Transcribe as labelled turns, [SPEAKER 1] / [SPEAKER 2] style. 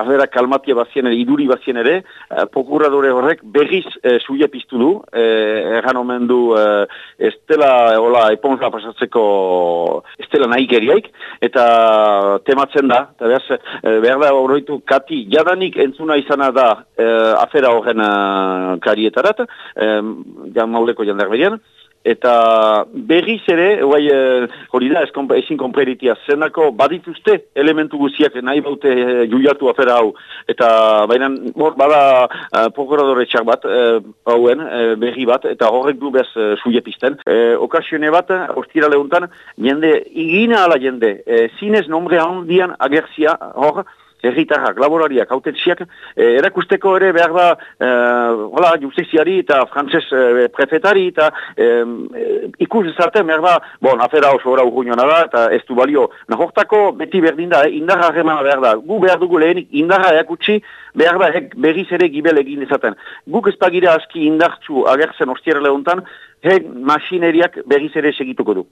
[SPEAKER 1] Afera kalmatia bazien ere, iduri bazien ere, uh, prokuradore horrek berriz uh, suia piztu du, uh, erran omen du uh, estela, hola, eponza pasatzeko estela nahi geriaik, eta tematzen da, eta behaz, uh, behar da horretu kati, jadanik entzuna izana da uh, afera horren uh, karietarat, um, jan mauleko jandar eta berriz ere, guai, e, hori da, ezin kompreritia, zenako badituzte elementu guziak nahi baute e, juiatu afera hau, eta baina hor bada e, prokuradore txak bat, e, hauen, e, berri bat, eta horrek du bez e, suiepisten. E, okasione bat, ostira lehuntan, jende, igina ala jende, e, zinez nombre handian agerzia hor, herritarrak, laborariak, autetxiak, e, erakusteko ere behar da, e, hola, justiziari eta frantzes e, prefetari eta e, ikus ezarte behar da, bon, afera oso ora urguñona da, eta ez du balio, nahortako beti berdin da, eh, indarra remana behar da, gu behar dugu lehenik indarra eakutsi, behar da, hek berriz ere gibel egin ezaten. Guk ez pagira aski indartzu agertzen ostiera lehuntan, hek masineriak berriz ere segituko du.